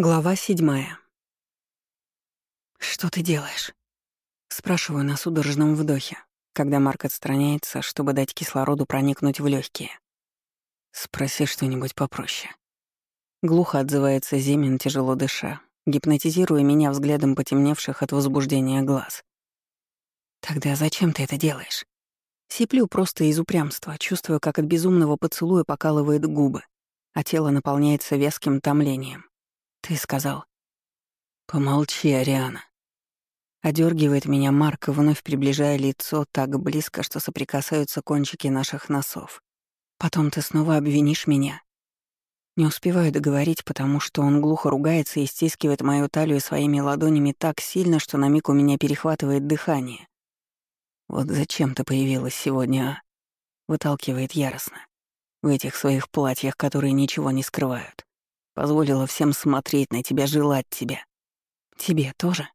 Глава седьмая. «Что ты делаешь?» Спрашиваю на судорожном вдохе, когда Марк отстраняется, чтобы дать кислороду проникнуть в легкие. «Спроси что-нибудь попроще». Глухо отзывается Зимин, тяжело дыша, гипнотизируя меня взглядом потемневших от возбуждения глаз. «Тогда зачем ты это делаешь?» Сиплю просто из упрямства, чувствуя, как от безумного поцелуя покалывает губы, а тело наполняется вязким томлением. Ты сказал. Помолчи, Ариана. Одергивает меня Марк, вновь приближая лицо так близко, что соприкасаются кончики наших носов. Потом ты снова обвинишь меня. Не успеваю договорить, потому что он глухо ругается и стискивает мою талию своими ладонями так сильно, что на миг у меня перехватывает дыхание. Вот зачем ты появилась сегодня, а? Выталкивает яростно. В этих своих платьях, которые ничего не скрывают. Позволила всем смотреть на тебя, желать тебя. Тебе тоже?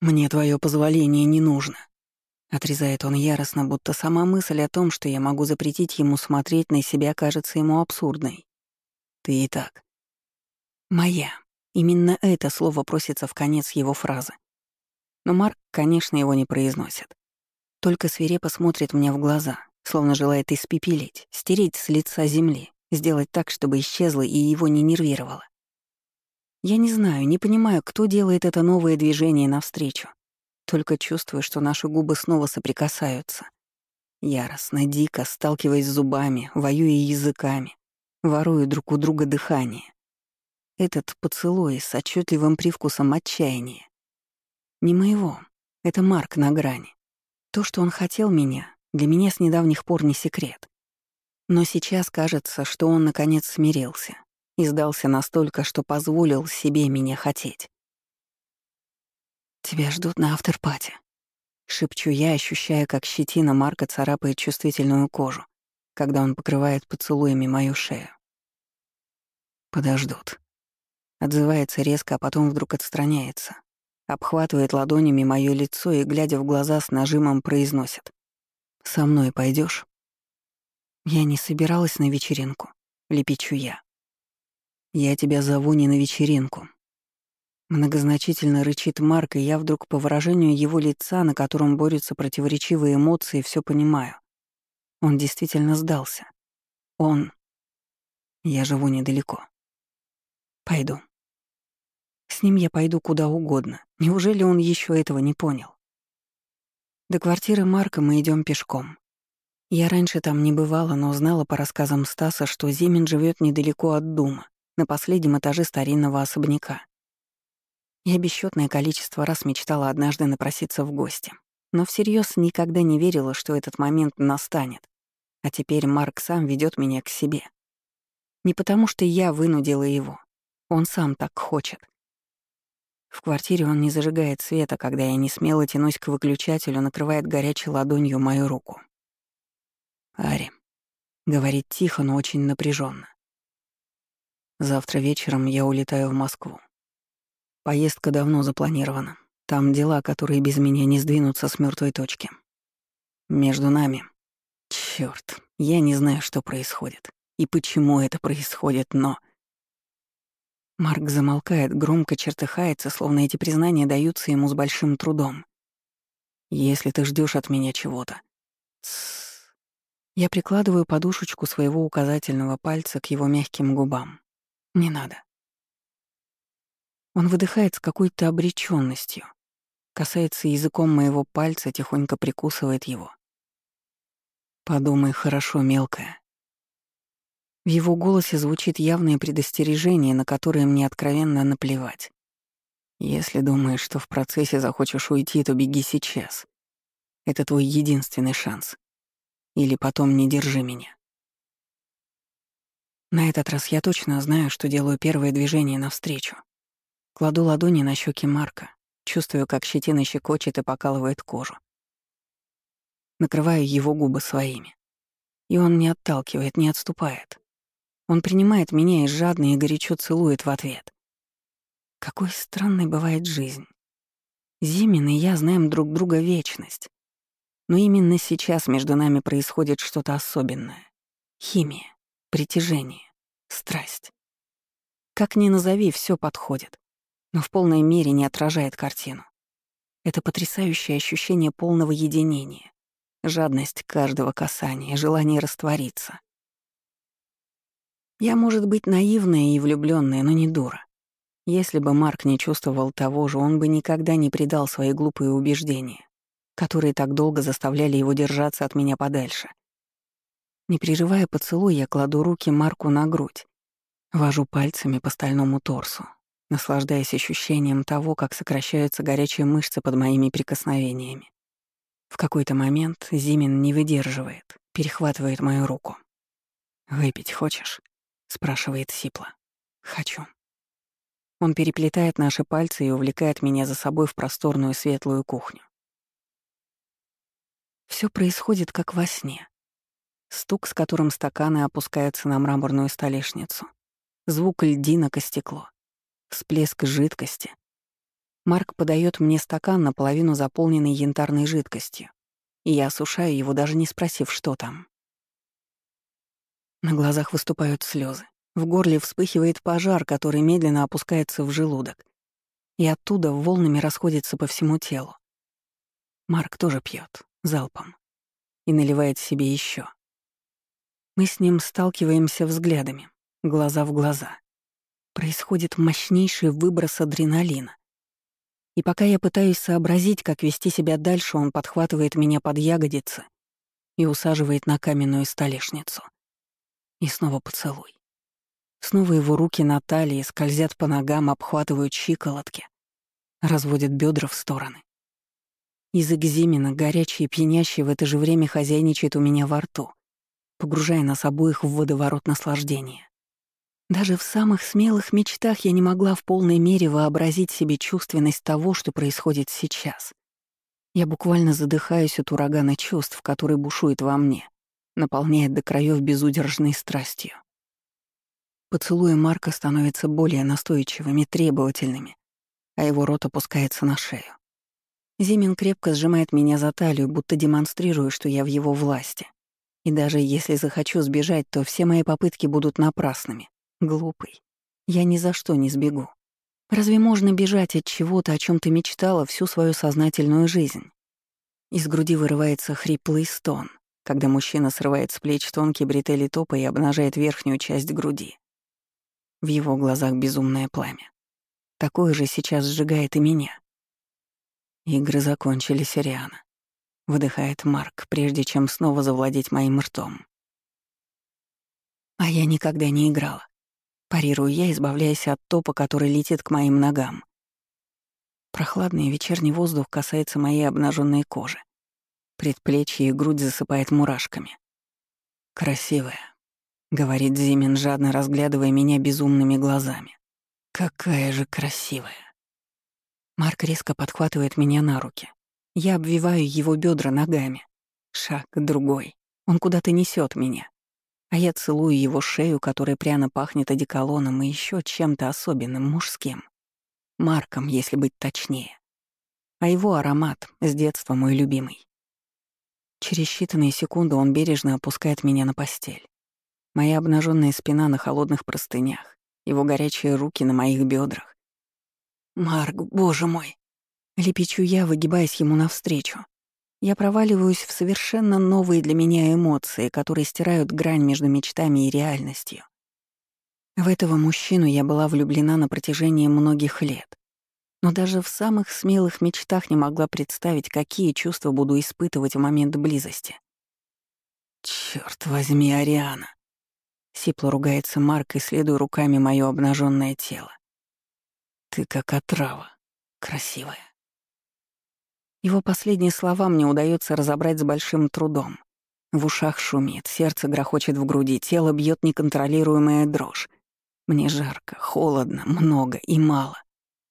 Мне твое позволение не нужно. Отрезает он яростно, будто сама мысль о том, что я могу запретить ему смотреть на себя, кажется ему абсурдной. Ты и так. Моя. Именно это слово просится в конец его фразы. Но Марк, конечно, его не произносит. Только свирепо смотрит мне в глаза, словно желает испепелить, стереть с лица земли, Сделать так, чтобы исчезло и его не нервировало. Я не знаю, не понимаю, кто делает это новое движение навстречу. Только чувствую, что наши губы снова соприкасаются. Яростно, дико, сталкиваясь зубами, воюя языками, воруя друг у друга дыхание. Этот поцелуй с отчетливым привкусом отчаяния. Не моего. Это Марк на грани. То, что он хотел меня, для меня с недавних пор не секрет. Но сейчас кажется, что он наконец смирился и сдался настолько, что позволил себе меня хотеть. «Тебя ждут на авторпате», — шепчу я, ощущая, как щетина Марка царапает чувствительную кожу, когда он покрывает поцелуями мою шею. «Подождут». Отзывается резко, а потом вдруг отстраняется, обхватывает ладонями мое лицо и, глядя в глаза, с нажимом произносит. «Со мной пойдешь? Я не собиралась на вечеринку, лепечу я. Я тебя зову не на вечеринку. Многозначительно рычит Марк, и я вдруг по выражению его лица, на котором борются противоречивые эмоции, все понимаю. Он действительно сдался. Он... Я живу недалеко. Пойду. С ним я пойду куда угодно. Неужели он еще этого не понял? До квартиры Марка мы идем пешком. Я раньше там не бывала, но знала по рассказам Стаса, что Зимин живет недалеко от дома, на последнем этаже старинного особняка. Я бесчетное количество раз мечтала однажды напроситься в гости, но всерьез никогда не верила, что этот момент настанет. А теперь Марк сам ведет меня к себе. Не потому что я вынудила его. Он сам так хочет. В квартире он не зажигает света, когда я не смело тянусь к выключателю, накрывает горячей ладонью мою руку. Ари. Говорит тихо, но очень напряженно. Завтра вечером я улетаю в Москву. Поездка давно запланирована. Там дела, которые без меня не сдвинутся с мертвой точки. Между нами. Черт, я не знаю, что происходит и почему это происходит, но... Марк замолкает, громко чертыхается, словно эти признания даются ему с большим трудом. Если ты ждешь от меня чего-то, я прикладываю подушечку своего указательного пальца к его мягким губам. Не надо. Он выдыхает с какой-то обречённостью, касается языком моего пальца, тихонько прикусывает его. «Подумай хорошо, мелкая». В его голосе звучит явное предостережение, на которое мне откровенно наплевать. Если думаешь, что в процессе захочешь уйти, то беги сейчас. Это твой единственный шанс. Или потом не держи меня. На этот раз я точно знаю, что делаю первое движение навстречу. Кладу ладони на щеки Марка, чувствую, как щетина щекочет и покалывает кожу. Накрываю его губы своими. И он не отталкивает, не отступает. Он принимает меня и жадно и горячо целует в ответ. Какой странной бывает жизнь. Зимин и я знаем друг друга вечность. Но именно сейчас между нами происходит что-то особенное. Химия, притяжение, страсть. Как ни назови, все подходит, но в полной мере не отражает картину. Это потрясающее ощущение полного единения, жадность каждого касания, желание раствориться. Я, может быть, наивная и влюбленная, но не дура. Если бы Марк не чувствовал того же, он бы никогда не предал свои глупые убеждения, которые так долго заставляли его держаться от меня подальше. Не прерывая поцелуй, я кладу руки Марку на грудь, вожу пальцами по стальному торсу, наслаждаясь ощущением того, как сокращаются горячие мышцы под моими прикосновениями. В какой-то момент Зимин не выдерживает, перехватывает мою руку. «Выпить хочешь?» — спрашивает Сипла. «Хочу». Он переплетает наши пальцы и увлекает меня за собой в просторную светлую кухню. Все происходит как во сне. Стук, с которым стаканы опускаются на мраморную столешницу. Звук льдинок и стекло. Всплеск жидкости. Марк подает мне стакан, наполовину заполненный янтарной жидкостью, и я осушаю его, даже не спросив, что там. На глазах выступают слезы. В горле вспыхивает пожар, который медленно опускается в желудок, и оттуда волнами расходится по всему телу. Марк тоже пьет залпом и наливает себе еще. Мы с ним сталкиваемся взглядами, глаза в глаза. Происходит мощнейший выброс адреналина. И пока я пытаюсь сообразить, как вести себя дальше, он подхватывает меня под ягодицы и усаживает на каменную столешницу. И снова поцелуй. Снова его руки на талии скользят по ногам, обхватывают щиколотки, разводят бедра в стороны. Язык Зимина, горячий и пьянящий, в это же время хозяйничает у меня во рту, погружая нас обоих в водоворот наслаждения. Даже в самых смелых мечтах я не могла в полной мере вообразить себе чувственность того, что происходит сейчас. Я буквально задыхаюсь от урагана чувств, который бушует во мне наполняет до краев безудержной страстью. Поцелуи Марка становятся более настойчивыми, требовательными, а его рот опускается на шею. Зимин крепко сжимает меня за талию, будто демонстрируя, что я в его власти. И даже если захочу сбежать, то все мои попытки будут напрасными. Глупый. Я ни за что не сбегу. Разве можно бежать от чего-то, о чем ты мечтала всю свою сознательную жизнь? Из груди вырывается хриплый стон когда мужчина срывает с плеч тонкий бретели топа и обнажает верхнюю часть груди. В его глазах безумное пламя. Такое же сейчас сжигает и меня. Игры закончились, Ариана. Выдыхает Марк, прежде чем снова завладеть моим ртом. А я никогда не играла. Парирую я, избавляясь от топа, который летит к моим ногам. Прохладный вечерний воздух касается моей обнаженной кожи. Предплечье и грудь засыпает мурашками. «Красивая», — говорит Зимин, жадно разглядывая меня безумными глазами. «Какая же красивая!» Марк резко подхватывает меня на руки. Я обвиваю его бедра ногами. Шаг, другой. Он куда-то несет меня. А я целую его шею, которая пряно пахнет одеколоном и еще чем-то особенным, мужским. Марком, если быть точнее. А его аромат с детства мой любимый. Через считанные секунды он бережно опускает меня на постель. Моя обнаженная спина на холодных простынях, его горячие руки на моих бедрах. «Марк, боже мой!» Лепечу я, выгибаясь ему навстречу. Я проваливаюсь в совершенно новые для меня эмоции, которые стирают грань между мечтами и реальностью. В этого мужчину я была влюблена на протяжении многих лет но даже в самых смелых мечтах не могла представить, какие чувства буду испытывать в момент близости. Черт возьми, Ариана!» Сипло ругается Марк, исследуя руками мое обнаженное тело. «Ты как отрава, красивая». Его последние слова мне удается разобрать с большим трудом. В ушах шумит, сердце грохочет в груди, тело бьет неконтролируемая дрожь. Мне жарко, холодно, много и мало.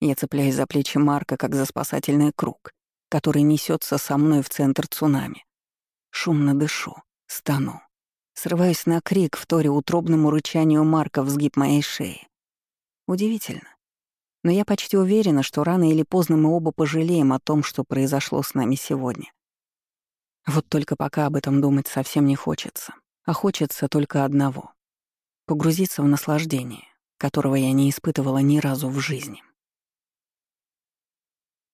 Я цепляюсь за плечи Марка, как за спасательный круг, который несется со мной в центр цунами. Шумно дышу, стану. Срываюсь на крик, в торе утробному рычанию Марка в сгиб моей шеи. Удивительно. Но я почти уверена, что рано или поздно мы оба пожалеем о том, что произошло с нами сегодня. Вот только пока об этом думать совсем не хочется. А хочется только одного — погрузиться в наслаждение, которого я не испытывала ни разу в жизни.